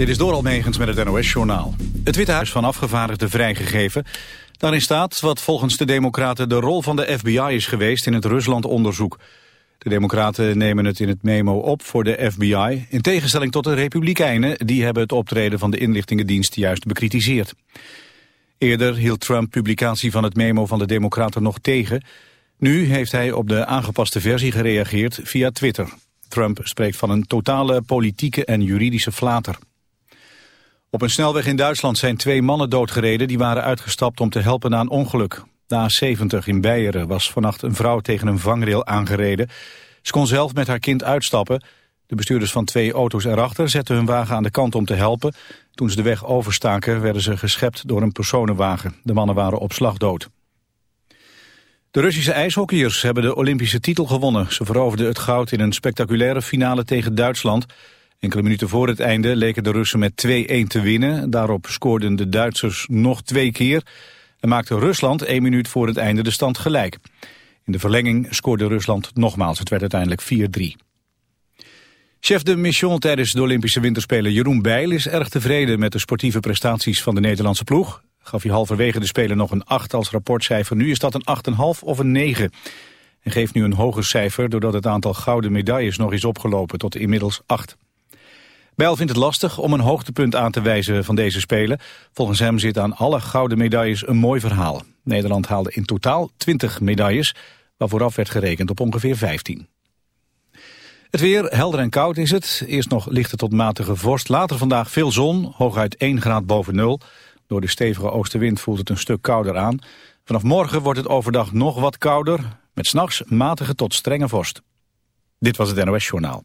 Dit is door Almegens met het NOS-journaal. Het Witte Huis van afgevaardigden vrijgegeven. Daarin staat wat volgens de democraten de rol van de FBI is geweest in het Rusland-onderzoek. De democraten nemen het in het memo op voor de FBI... in tegenstelling tot de republikeinen... die hebben het optreden van de inlichtingendienst juist bekritiseerd. Eerder hield Trump publicatie van het memo van de democraten nog tegen. Nu heeft hij op de aangepaste versie gereageerd via Twitter. Trump spreekt van een totale politieke en juridische flater. Op een snelweg in Duitsland zijn twee mannen doodgereden... die waren uitgestapt om te helpen na een ongeluk. De A70 in Beieren was vannacht een vrouw tegen een vangrail aangereden. Ze kon zelf met haar kind uitstappen. De bestuurders van twee auto's erachter zetten hun wagen aan de kant om te helpen. Toen ze de weg overstaken werden ze geschept door een personenwagen. De mannen waren op slag dood. De Russische ijshockeyers hebben de Olympische titel gewonnen. Ze veroverden het goud in een spectaculaire finale tegen Duitsland... Enkele minuten voor het einde leken de Russen met 2-1 te winnen. Daarop scoorden de Duitsers nog twee keer en maakte Rusland één minuut voor het einde de stand gelijk. In de verlenging scoorde Rusland nogmaals. Het werd uiteindelijk 4-3. Chef de mission tijdens de Olympische Winterspelen Jeroen Bijl is erg tevreden met de sportieve prestaties van de Nederlandse ploeg. Gaf hij halverwege de Spelen nog een 8 als rapportcijfer. Nu is dat een 8,5 of een 9. En geeft nu een hoger cijfer doordat het aantal gouden medailles nog is opgelopen tot inmiddels 8. Bijl vindt het lastig om een hoogtepunt aan te wijzen van deze Spelen. Volgens hem zit aan alle gouden medailles een mooi verhaal. Nederland haalde in totaal 20 medailles, waarvooraf werd gerekend op ongeveer 15. Het weer, helder en koud is het. Eerst nog lichte tot matige vorst. Later vandaag veel zon, hooguit 1 graad boven nul. Door de stevige oostenwind voelt het een stuk kouder aan. Vanaf morgen wordt het overdag nog wat kouder. Met s'nachts matige tot strenge vorst. Dit was het NOS Journaal.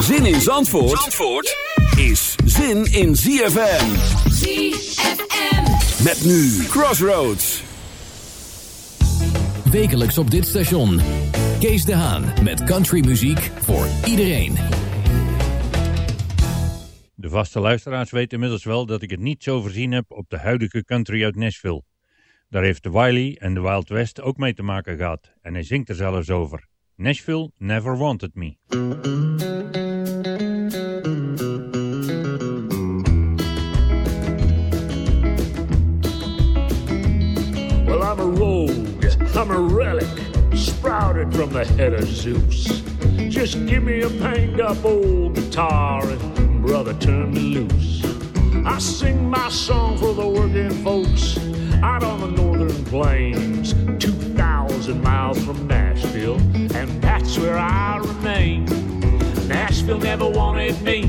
Zin in Zandvoort, Zandvoort is zin in ZFM. ZFM. Met nu Crossroads. Wekelijks op dit station. Kees de Haan met countrymuziek voor iedereen. De vaste luisteraars weten inmiddels wel dat ik het niet zo voorzien heb op de huidige country uit Nashville. Daar heeft de Wiley en de Wild West ook mee te maken gehad en hij zingt er zelfs over. Nashville never wanted me. Well, I'm a rogue, I'm a relic, sprouted from the head of Zeus. Just give me a banged up old guitar and brother, turn me loose. I sing my song for the working folks out on the northern plains, 2,000 miles from Nashville, and that's where I remain. Nashville never wanted me.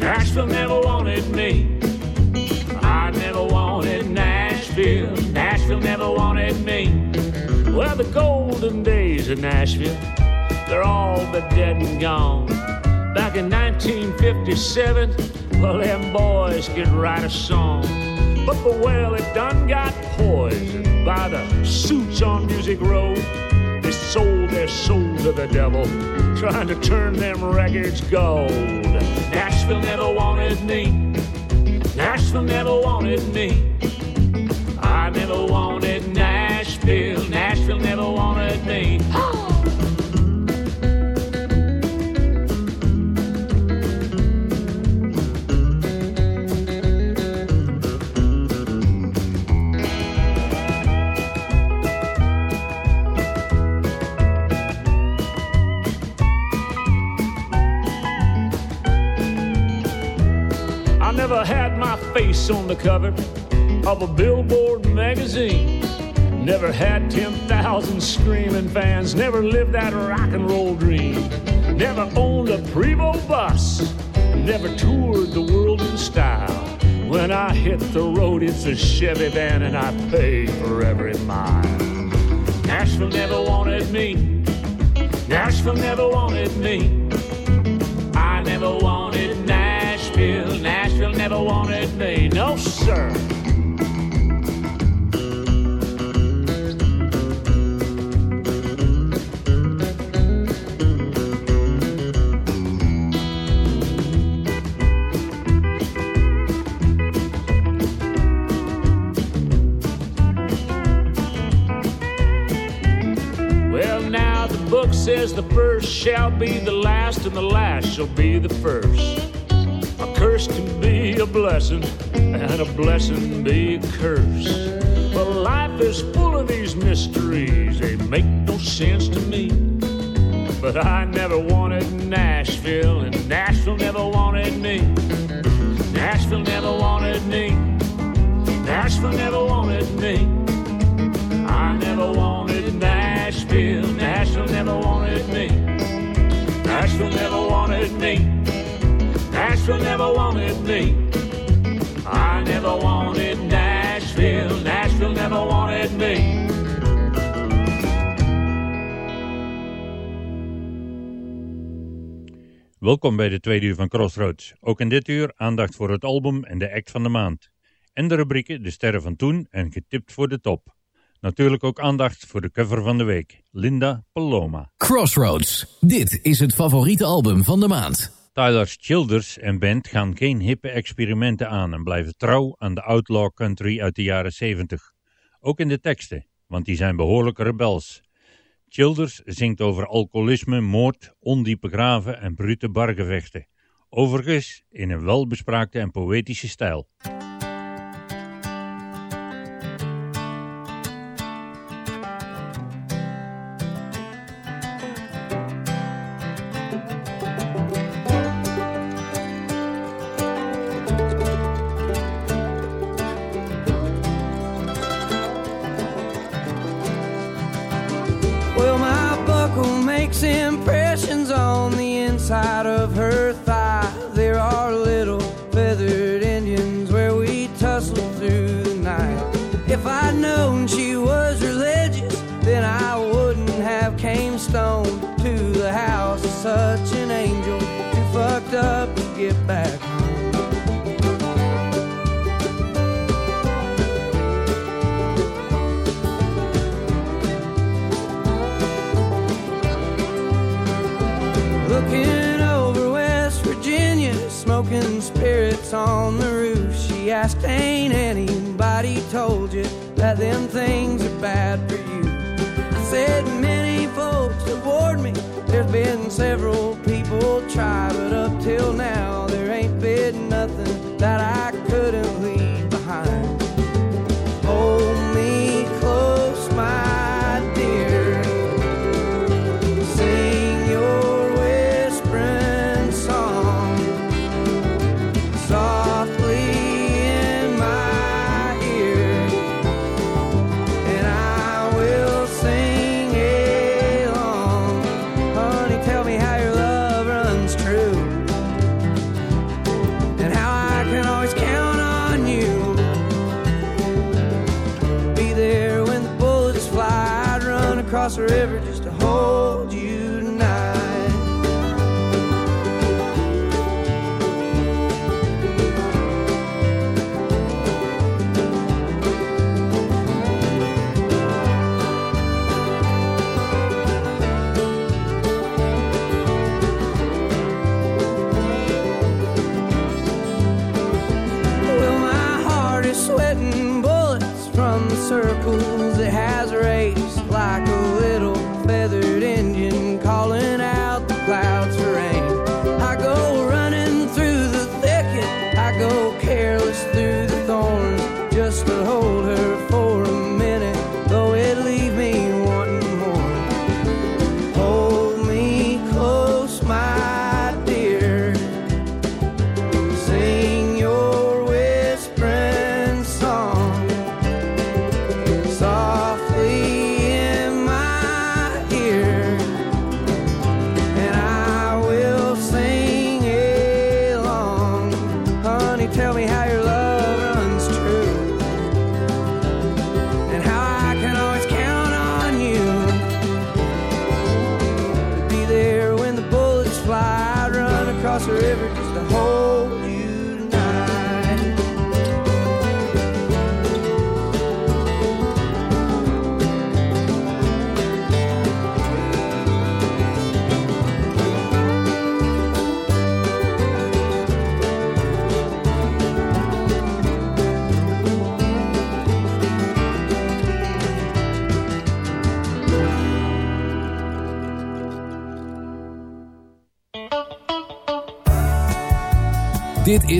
Nashville never wanted me. I never wanted Nashville. Nashville never wanted me. Well, the golden days of Nashville, they're all but dead and gone. Back in 1957, well, them boys could write a song. But the well, it done got poisoned by the suits on Music Row. They sold their soul to the devil, trying to turn them records gold. Nashville never wanted me. Nashville never wanted me. I never wanted Nashville. Nashville never wanted me. face on the cover of a Billboard magazine. Never had 10,000 screaming fans. Never lived that rock and roll dream. Never owned a Prevost bus. Never toured the world in style. When I hit the road, it's a Chevy van and I pay for every mile. Nashville never wanted me. Nashville never wanted me. I never wanted Nashville. Nashville never wanted me. No, sir. says the first shall be the last, and the last shall be the first. And be a curse. But life is full Welkom bij de tweede uur van Crossroads. Ook in dit uur aandacht voor het album en de act van de maand. En de rubrieken De Sterren van Toen en Getipt voor de Top. Natuurlijk ook aandacht voor de cover van de week, Linda Paloma. Crossroads, dit is het favoriete album van de maand. Tyler Childers en band gaan geen hippe experimenten aan en blijven trouw aan de outlaw country uit de jaren 70. Ook in de teksten, want die zijn behoorlijk rebels. Childers zingt over alcoholisme, moord, ondiepe graven en brute bargevechten. Overigens in een welbespraakte en poëtische stijl. On the roof. She asked, Ain't anybody told you that them things are bad for you? I said, Many folks have warned me. There's been several people try, but up till now,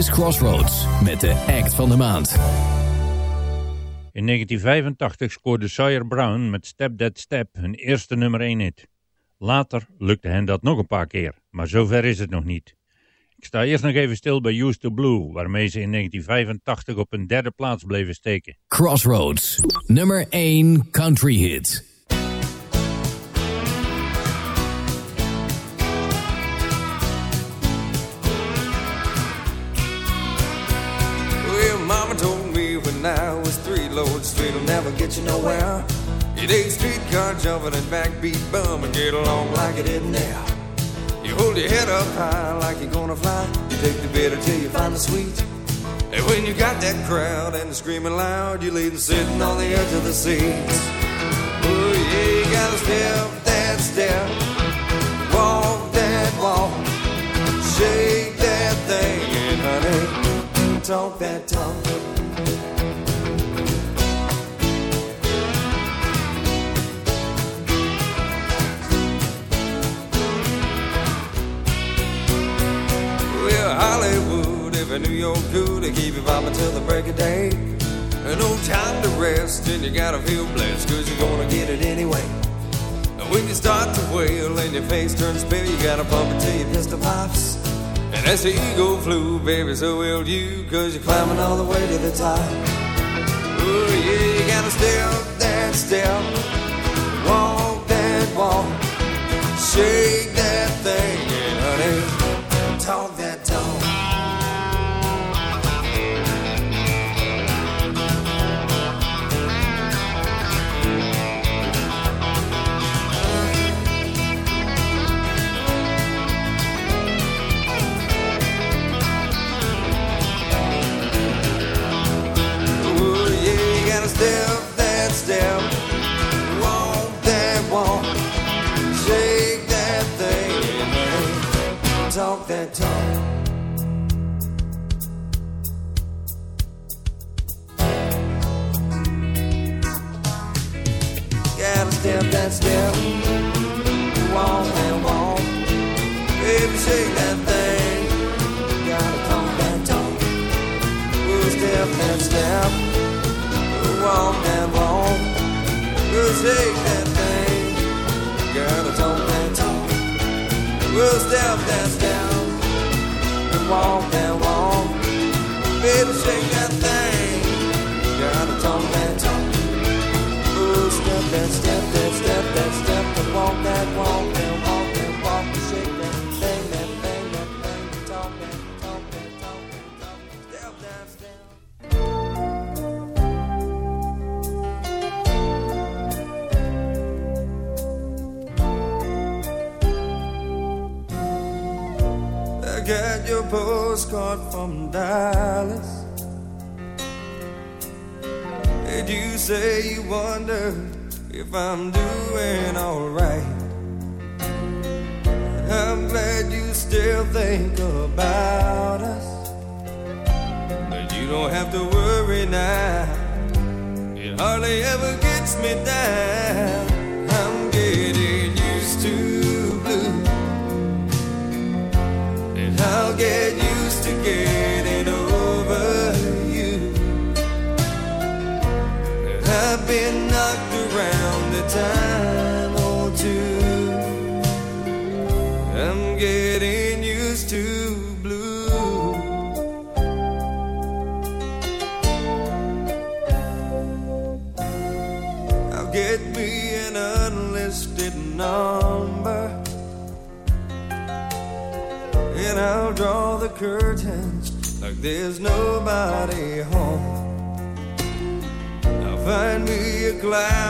is Crossroads met de act van de maand. In 1985 scoorde Sawyer Brown met Step That Step hun eerste nummer 1 hit. Later lukte hen dat nog een paar keer, maar zover is het nog niet. Ik sta eerst nog even stil bij Used to Blue, waarmee ze in 1985 op een derde plaats bleven steken. Crossroads, nummer 1 country hit. Never get you nowhere. You take streetcar jumping and backbeat bum and get along like you didn't there. You hold your head up high like you're gonna fly. You take the bitter till you find the sweet. And when you got that crowd and screaming loud, you leave them sitting on the edge of the seats. Oh yeah, you gotta step that step, walk that walk, shake that thing, and honey, talk that talk. Hollywood, every New York crew to keep you vibing till the break of day. No time to rest, and you gotta feel blessed, cause you're gonna get it anyway. And when you start to wail and your face turns pale, you gotta pump it till your pistol pops. And as the ego flew, baby, so will you, cause you're climbing all the way to the top. Oh, yeah, you gotta step that step, walk that walk, shake that thing, and honey, talk that step if I'm doing alright? Me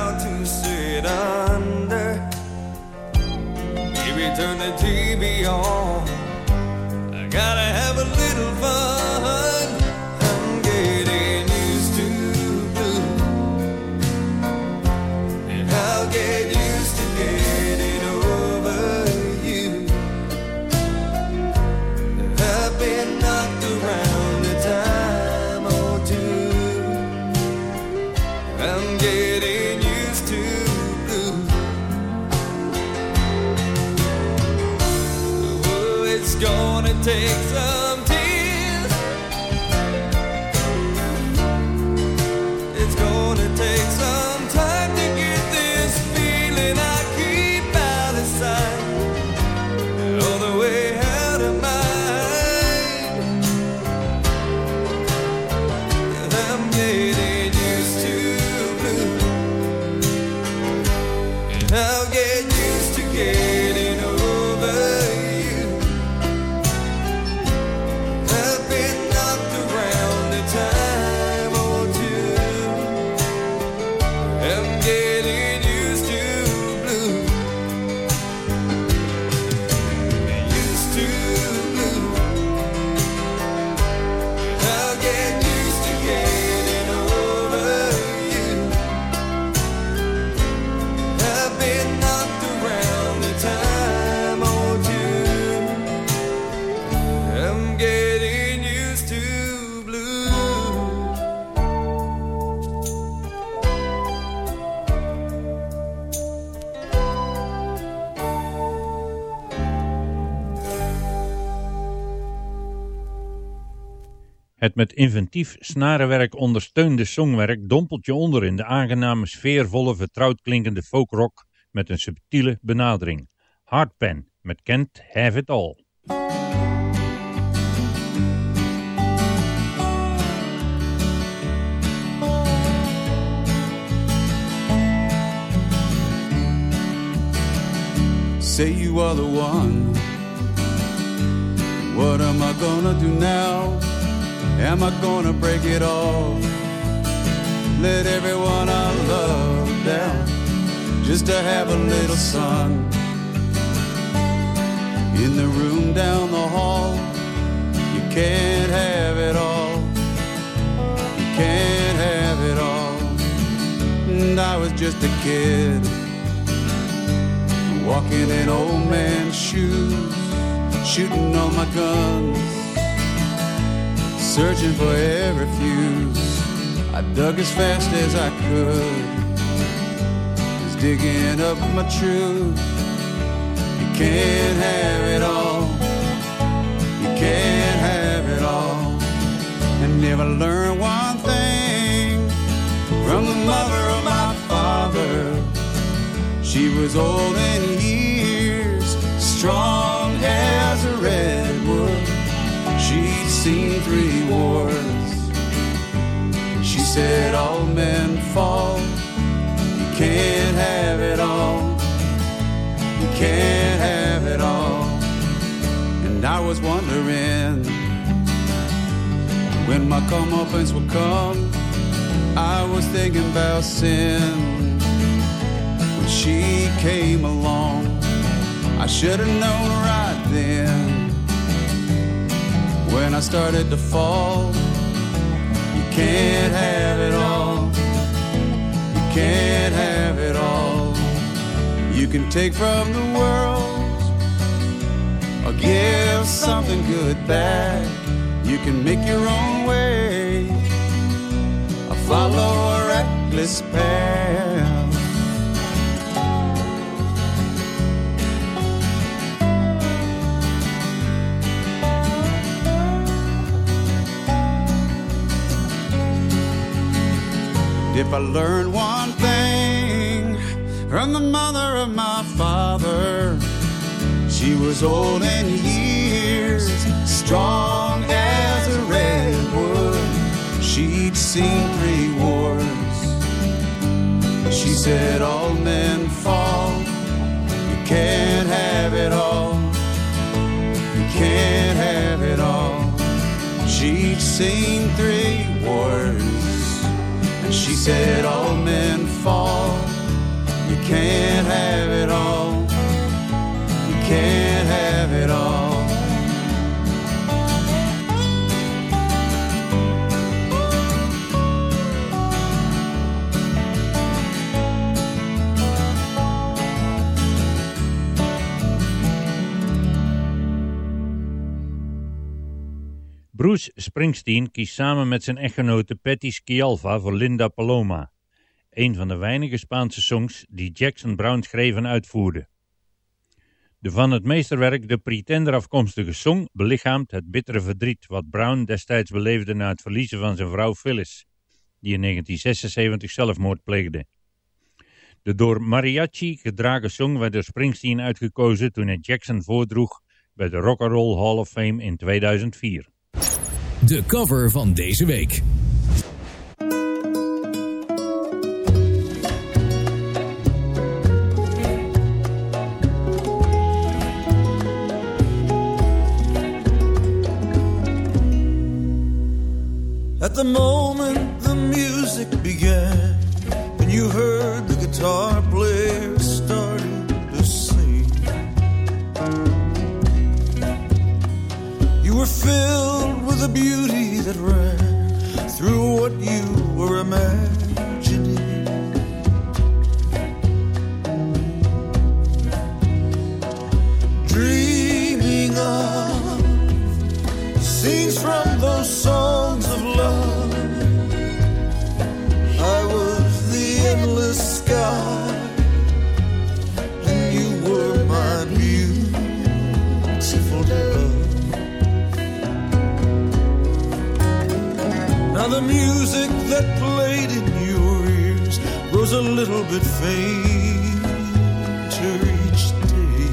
met inventief snarenwerk ondersteunde songwerk dompelt je onder in de aangename, sfeervolle, vertrouwd klinkende folkrock met een subtiele benadering. Hardpan met Can't Have It All. Say you are the one. What am I gonna do now? Am I gonna break it off? Let everyone I love down just to have a little sun. In the room down the hall, you can't have it all. You can't have it all. And I was just a kid walking in old man's shoes, shooting all my guns, searching for every fuse. I dug as fast as I could, was digging up my truth. You can't have it all, you can't have it all, and never learn one thing from the mother of my father. She was old in years, strong as a redwood. She'd seen three wars. She said, All men fall. You can't have it all. You can't have it all. And I was wondering when my comeuppance would come. I was thinking about sin when she came along. I should have known right then when I started to fall. You can't have it all. You can't have it all. You can take from the world or give something good back. You can make your own way or follow a reckless path. If I learned one thing from the mother of my father, she was old in years, strong as a redwood. She'd seen three wars. She said, All men fall. You can't have it all. You can't have it all. She'd seen three wars. She said, All men fall. You can't have it all. You can't have it all. Bruce Springsteen kiest samen met zijn echtgenote Patty Scialfa voor Linda Paloma. Een van de weinige Spaanse songs die Jackson Brown schreef en uitvoerde. De van het meesterwerk De Pretender afkomstige song belichaamt het bittere verdriet wat Brown destijds beleefde na het verliezen van zijn vrouw Phyllis, die in 1976 zelfmoord pleegde. De door mariachi gedragen song werd door Springsteen uitgekozen toen hij Jackson voordroeg bij de Rock Roll Hall of Fame in 2004. de cover van deze week. At the moment the music began and you heard the guitar player starting to sing you were filled a beauty that ran through what you were imagining. Dreaming of scenes from those songs of love. I was the endless sky, Now the music that played in your ears grows a little bit fainter each day.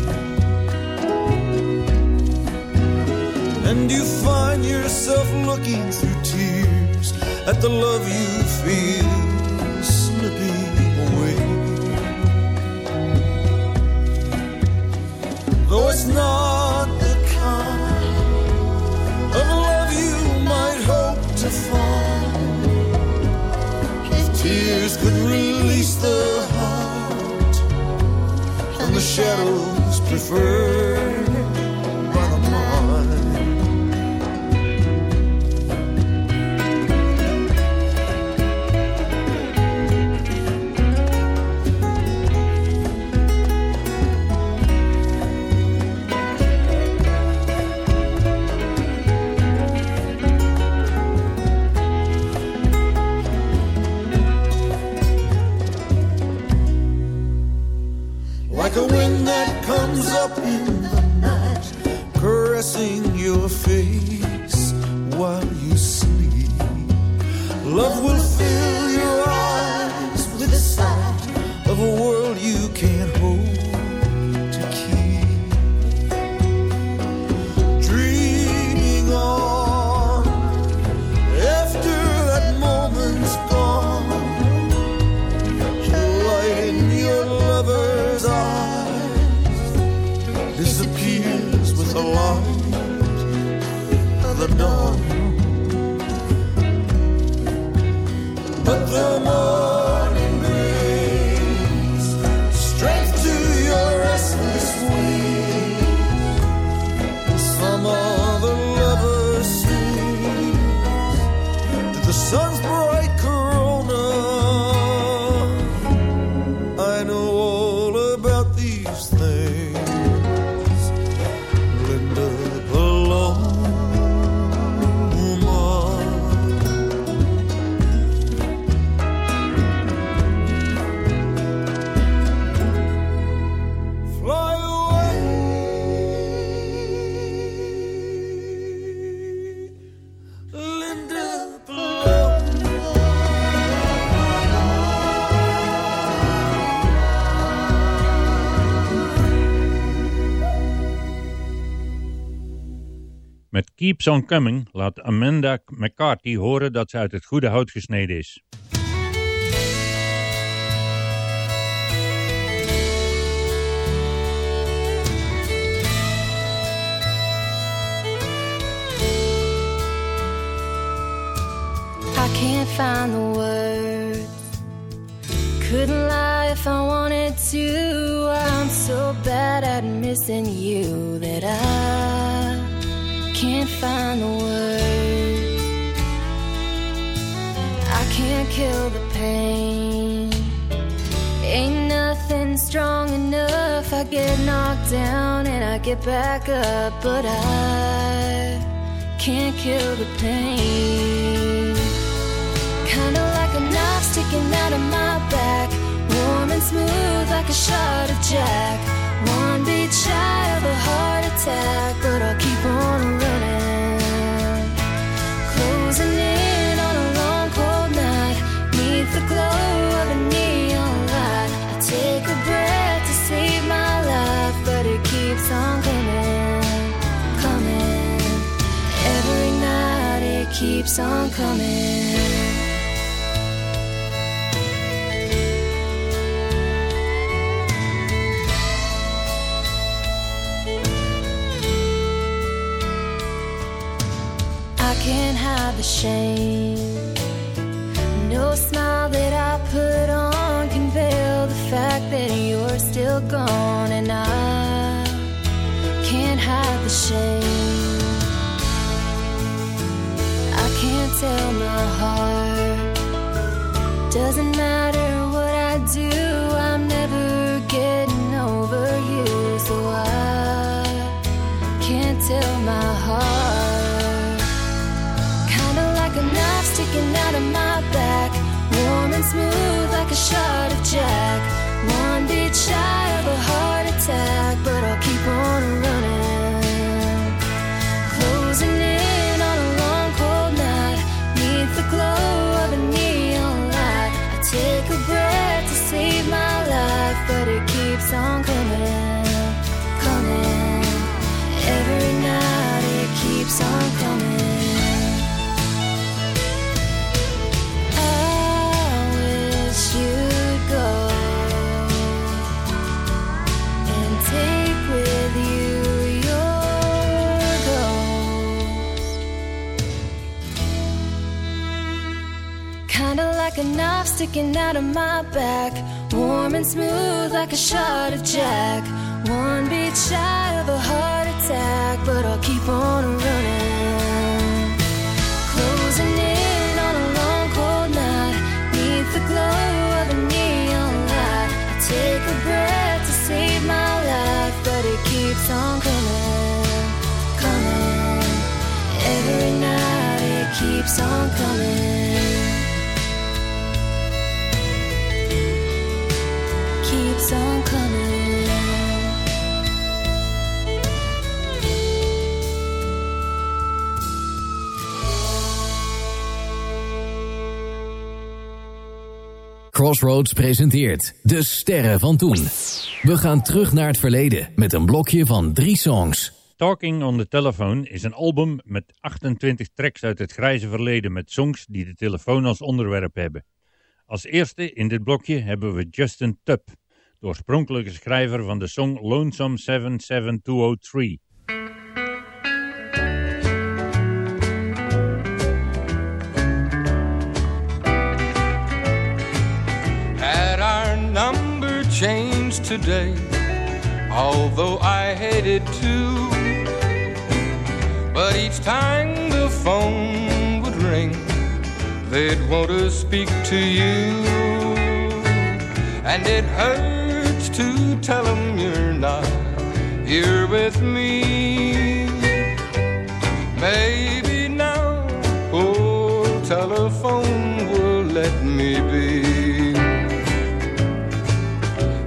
And you find yourself looking through tears at the love you feel slipping away. Though it's not release the heart and the shadows preferred comes to Keeps On Coming laat Amanda McCarthy horen dat ze uit het goede hout gesneden is. I can't find the words. Couldn't lie if I wanted to. I'm so bad at missing you that I can't find the words. I can't kill the pain. Ain't nothing strong enough. I get knocked down and I get back up, but I can't kill the pain. Kinda like a knife sticking out of my back, warm and smooth like a shot of Jack. One beat shy of a heart attack, but I'll keep on running. Closing in on a long cold night, neath the glow of a neon light. I take a breath to save my life, but it keeps on coming, coming. Every night it keeps on coming. Shame. No smile that I put on can veil the fact that you're still gone, and I can't hide the shame. I can't tell my heart. Sticking out of my back, warm and smooth like a shot of Jack. One beat shy of a heart attack, but I'll keep on running. Closing in on a long cold night, neath the glow of a neon light. I take a breath to save my life, but it keeps on coming, coming. Every night it keeps on coming. Crossroads presenteert De Sterren van Toen. We gaan terug naar het verleden met een blokje van drie songs. Talking on the Telephone is een album met 28 tracks uit het grijze verleden met songs die de telefoon als onderwerp hebben. Als eerste in dit blokje hebben we Justin Tubb, oorspronkelijke schrijver van de song Lonesome 77203. Today, although I hated to. But each time the phone would ring, they'd want to speak to you. And it hurts to tell them you're not here with me.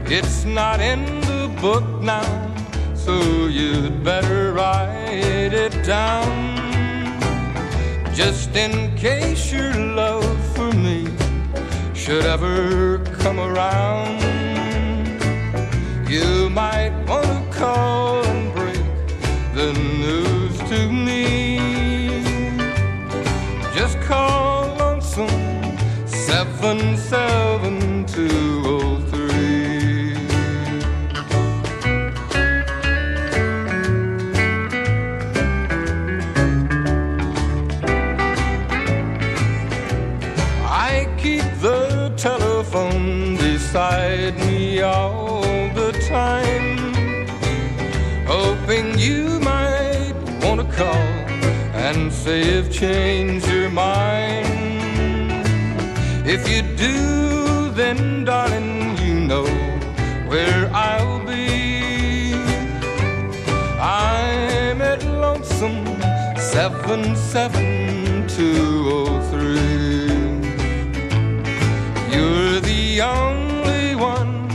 It's not in the book now, so you'd better write it down. Just in case your love for me should ever come around, you might want you've changed your mind. If you do, then darling, you know where I'll be. I'm at lonesome seven seven two oh three. You're the only one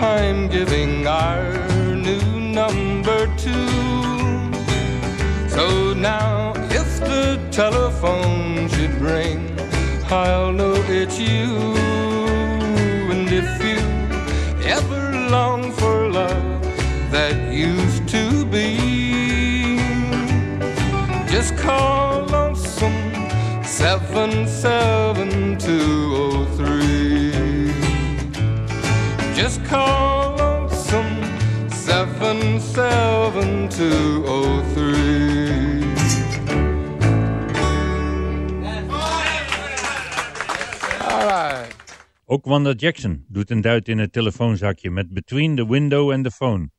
I'm giving our telephone should ring, I'll know it's you. And if you ever long for love that used to be, just call lonesome 77203. Just call lonesome 77203. Ook Wanda Jackson doet een duit in het telefoonzakje met Between the Window and the Phone.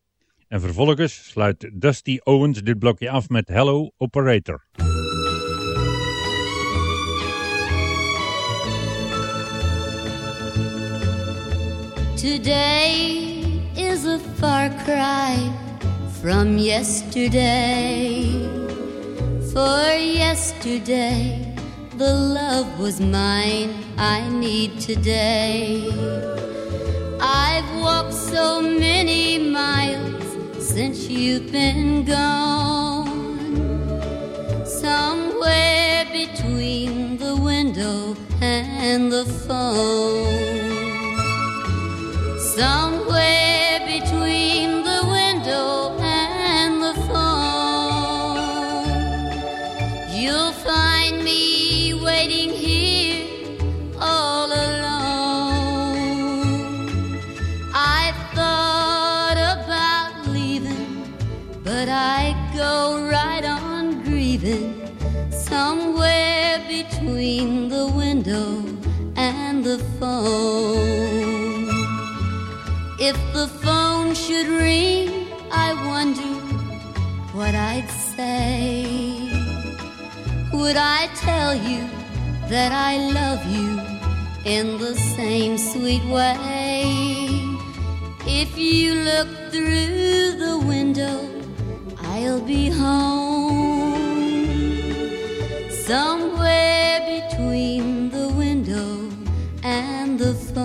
En vervolgens sluit Dusty Owens dit blokje af met Hello Operator. Today is a far cry from yesterday. For yesterday, the love was mine I need today. I've walked so many miles since you've been gone. Somewhere between the window and the phone. Somewhere If the phone should ring, I wonder what I'd say. Would I tell you that I love you in the same sweet way? If you look through the window, I'll be home. Somewhere between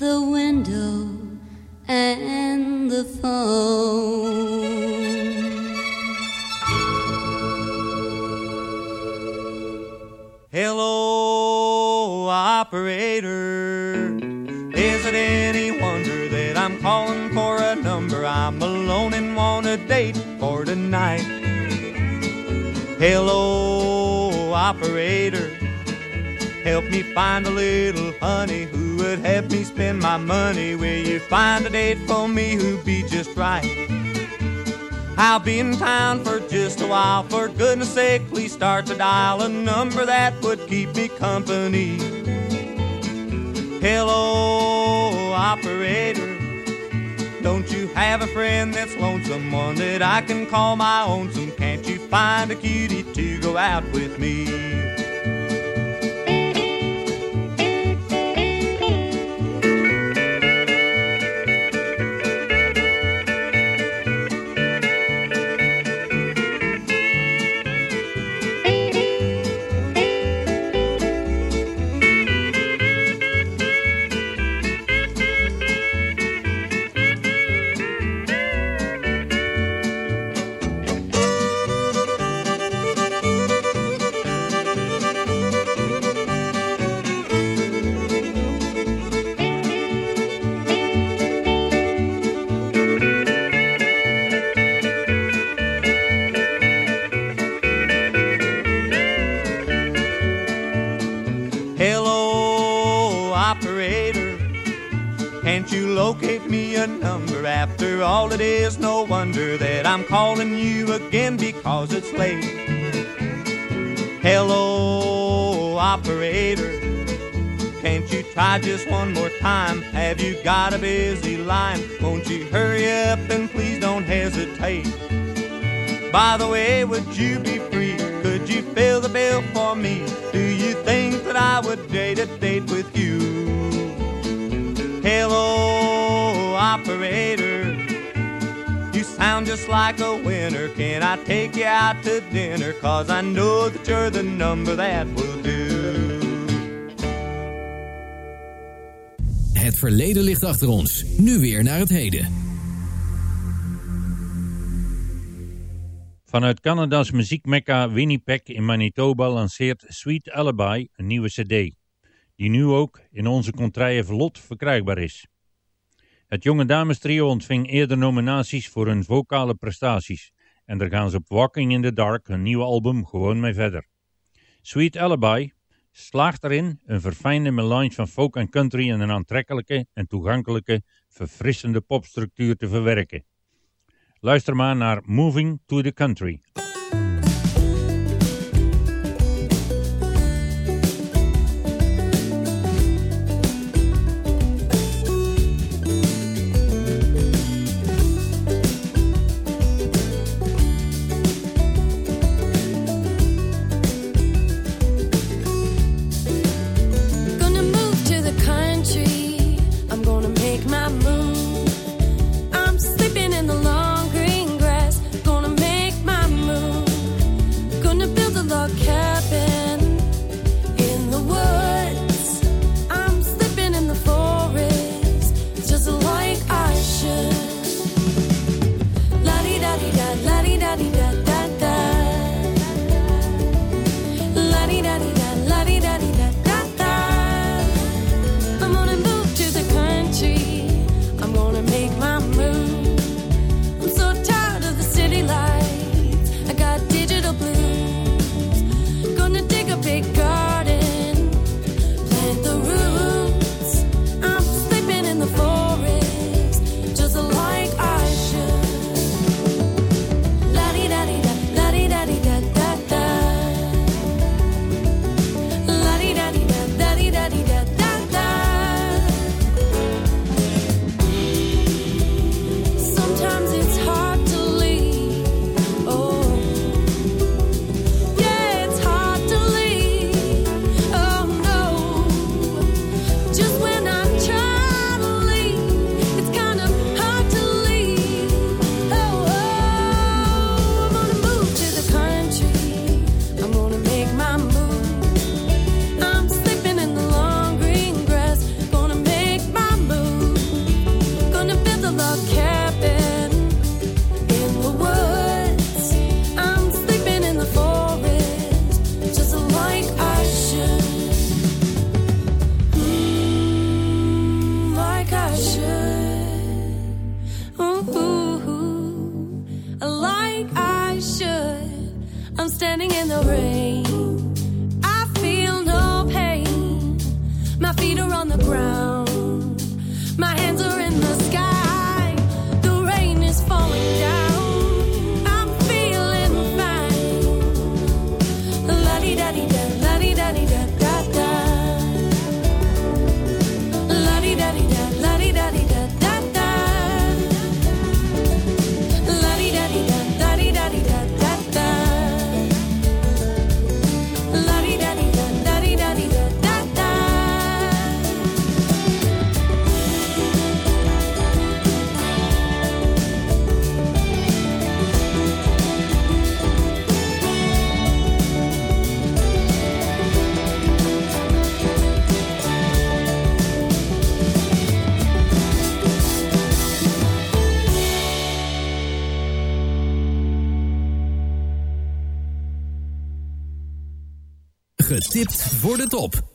the window and the phone. Hello, operator. Is it any wonder that I'm calling for a number? I'm alone and want a date for tonight. Hello, operator. Help me find a little honey who would help me spend my money. Will you find a date for me who'd be just right? I'll be in town for just a while. For goodness sake, please start to dial a number that would keep me company. Hello, operator. Don't you have a friend that's lonesome, one that I can call my own? Some can't you find a cutie to go out with me? Hello, operator. Can't you locate me a number? After all, it is no wonder that I'm calling you again because it's late. Hello, operator. Can't you try just one more time? Have you got a busy line? Won't you hurry up and please don't hesitate? By the way, would you be free? You fill the bill for me? Do you think that I would date a date with you? Hello, operator. You sound just like a winner. Can I take you out to dinner? Cause I know that you're the number that will do. Het verleden ligt achter ons. Nu weer naar het heden. Vanuit Canada's muziekmecca Winnipeg in Manitoba lanceert Sweet Alibi een nieuwe cd, die nu ook in onze contraille vlot verkrijgbaar is. Het jonge dames trio ontving eerder nominaties voor hun vocale prestaties en daar gaan ze op Walking in the Dark hun nieuwe album gewoon mee verder. Sweet Alibi slaagt erin een verfijnde melange van folk en country in een aantrekkelijke en toegankelijke, verfrissende popstructuur te verwerken. Luister maar naar Moving to the Country.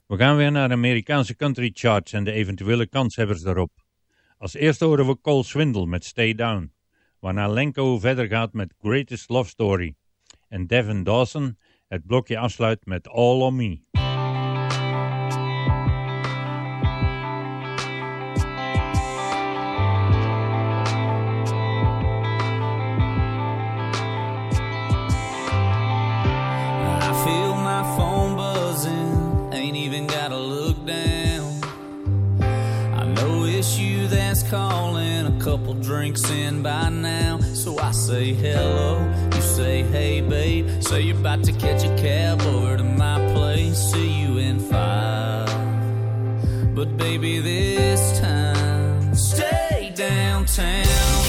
We gaan weer naar de Amerikaanse country charts en de eventuele kanshebbers daarop. Als eerste horen we Cole Swindle met Stay Down, waarna Lenko verder gaat met Greatest Love Story. En Devin Dawson het blokje afsluit met All On Me. calling, a couple drinks in by now. So I say hello, you say hey, babe. Say so you're about to catch a cab over to my place, see you in five. But baby, this time, stay downtown.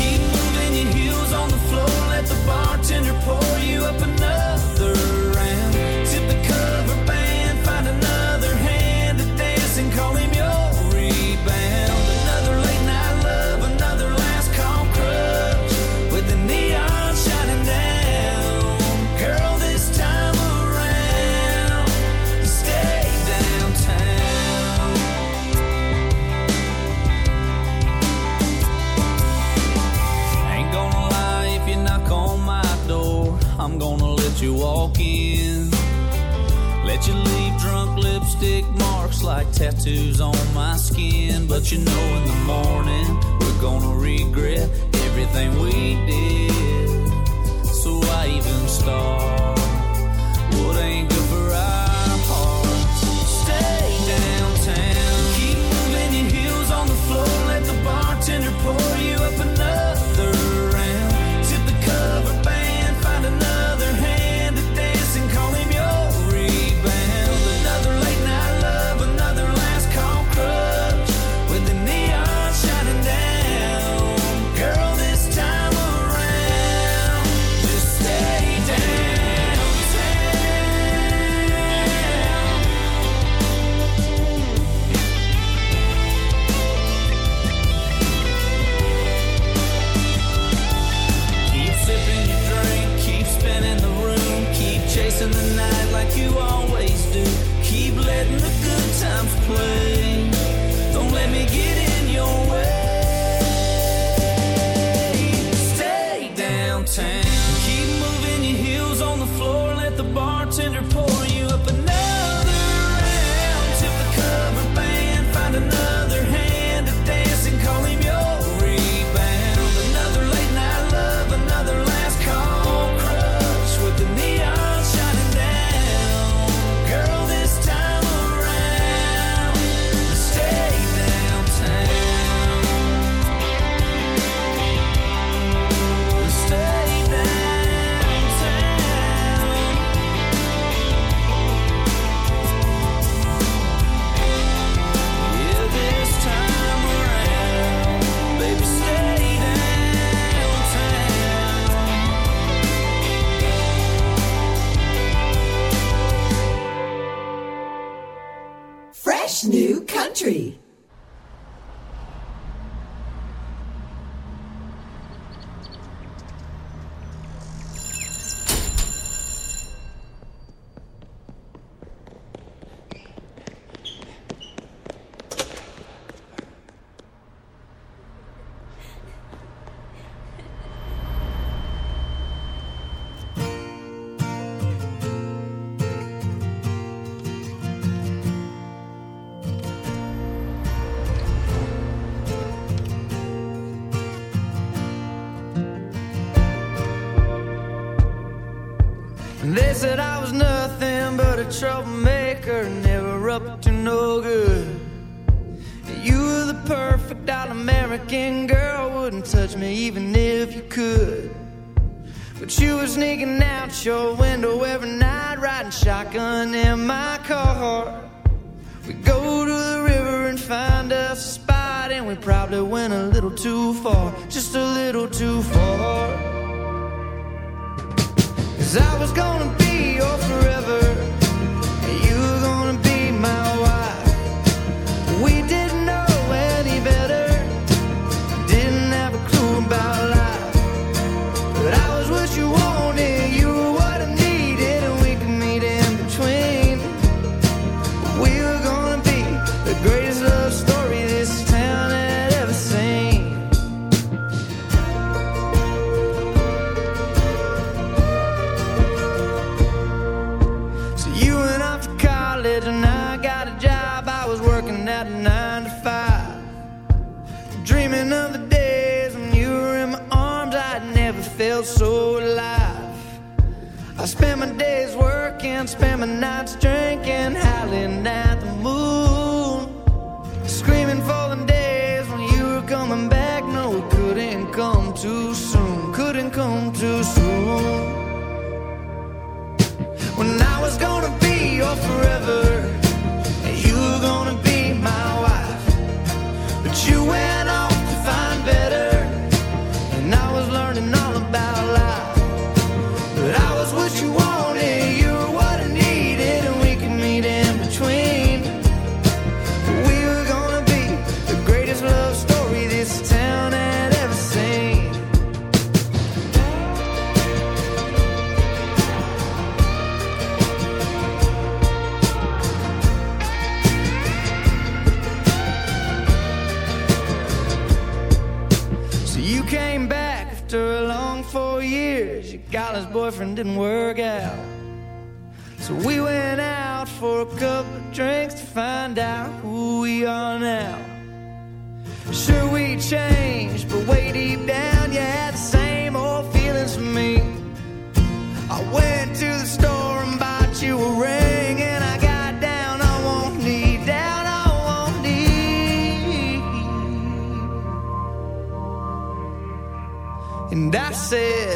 troublemaker, never up to no good. You were the perfect all American girl, wouldn't touch me even if you could. But you were sneaking out your window every night, riding shotgun in my car. We go to the river and find us a spot, and we probably went a little too far, just a little too far. Cause I was gonna be. Didn't work out. So we went out for a couple of drinks to find out who we are now. Sure, we changed, but way deep down, you had the same old feelings for me. I went to the store and bought you a ring, and I got down on one knee, down on one knee. And I said,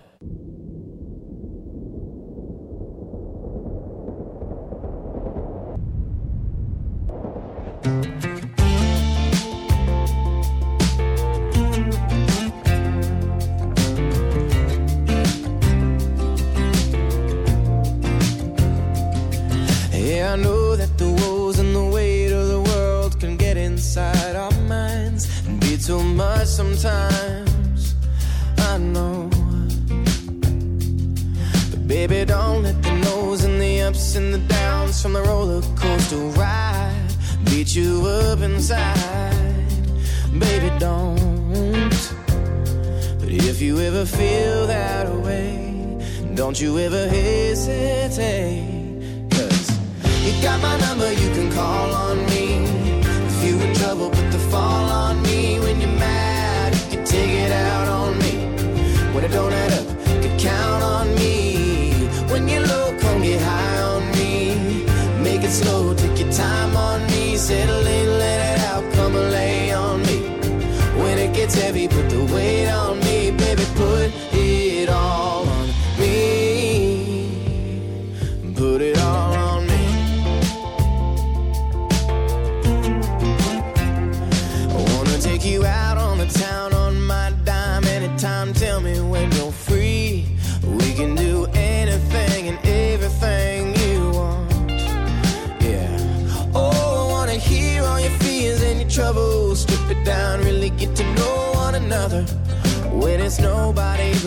up inside. Baby, don't. But if you ever feel that way, don't you ever hesitate. Cause you got my number, you can call on me. If you in trouble, put the fall on me. When you're mad, you can take it out on me. When it don't add up, you can count on me. When you're low, come get high on me. Make it slow, take your time on me. Settle in, Heavy, put the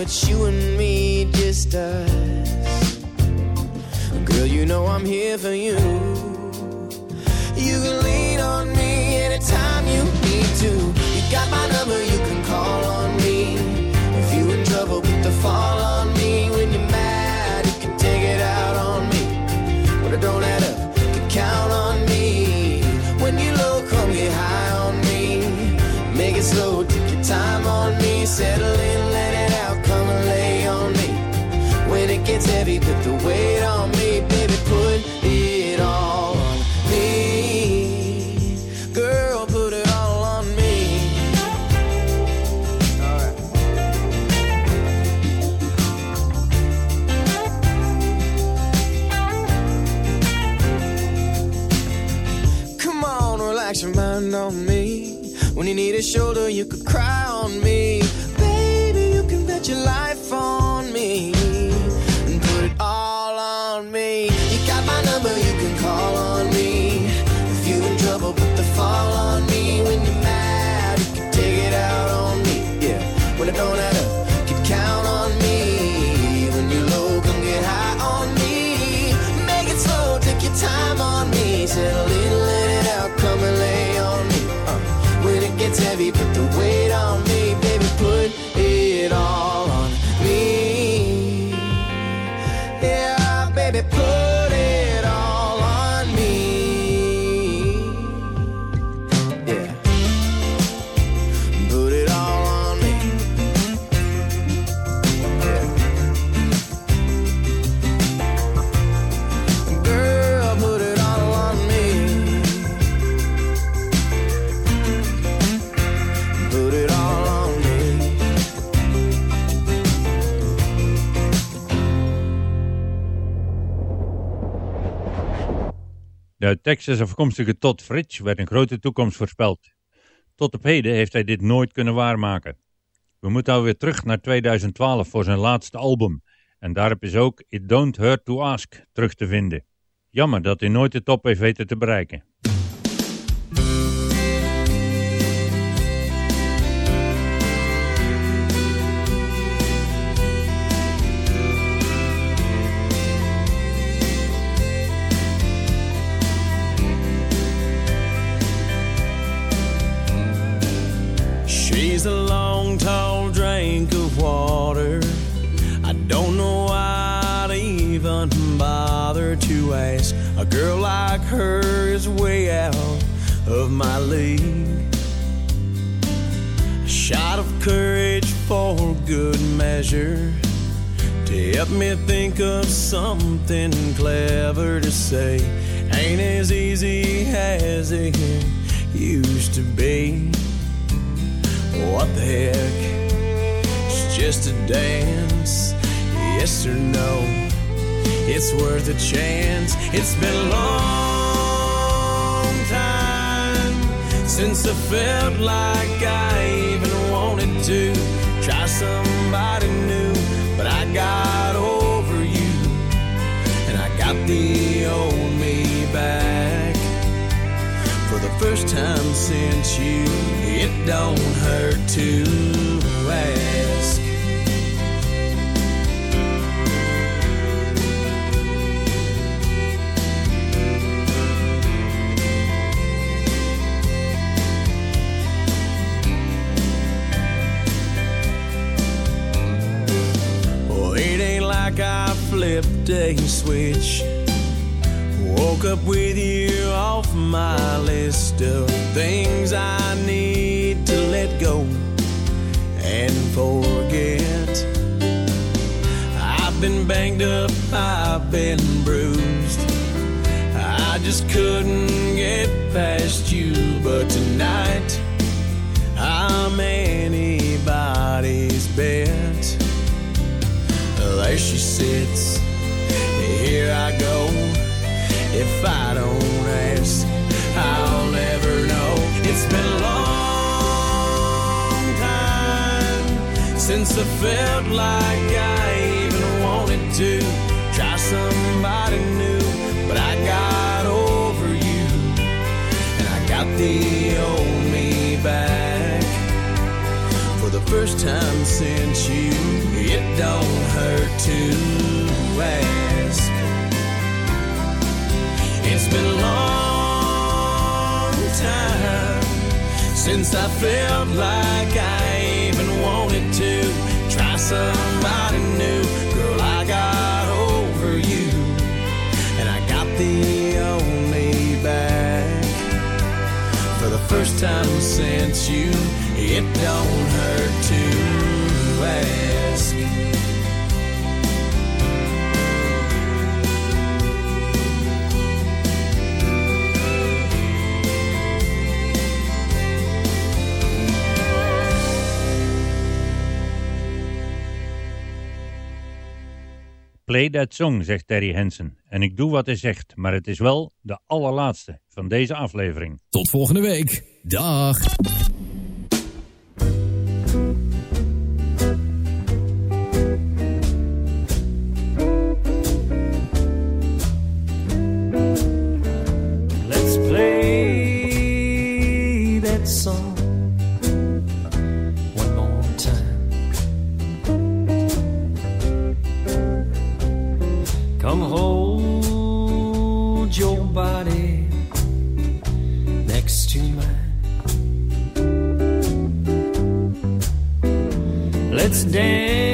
but you and me, just us. Girl, you know I'm here for you. You can lean on me anytime you need to. You got my number, you can call on me. If you in trouble, put the fall on weight on me, baby. Put it all on me. Girl, put it all on me. Alright. Come on, relax your mind on me. When you need a shoulder, you could cry on me. Baby, you can bet your life on me. De uit Texas afkomstige Todd Fritsch werd een grote toekomst voorspeld. Tot op heden heeft hij dit nooit kunnen waarmaken. We moeten alweer terug naar 2012 voor zijn laatste album. En daarop is ook It Don't Hurt To Ask terug te vinden. Jammer dat hij nooit de top heeft weten te bereiken. Even bother to ask. A girl like her is way out of my league. A shot of courage for good measure to help me think of something clever to say. Ain't as easy as it used to be. What the heck? It's just a dance. Yes or no? It's worth a chance. It's been a long time since I felt like I even wanted to try somebody new. But I got over you, and I got the old me back for the first time since you. It don't hurt to ask. Like I flipped a switch. Woke up with you off my list of things I need to let go and forget. I've been banged up, I've been bruised. I just couldn't get past you, but tonight I'm anybody's bet. Sits, here I go. If I don't ask, I'll never know. It's been a long time since I felt like I even wanted to try somebody new. But I got over you, and I got the old me back. First time since you, it don't hurt to ask. It's been a long time since I felt like I even wanted to try somebody new. Girl, I got over you, and I got the only back. For the first time since you, it don't hurt to ask. Play that song, zegt Terry Hansen. En ik doe wat hij zegt, maar het is wel de allerlaatste van deze aflevering. Tot volgende week. Dag. That song one more time. Come hold your body next to mine. Let's dance